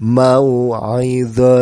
mau'izatin.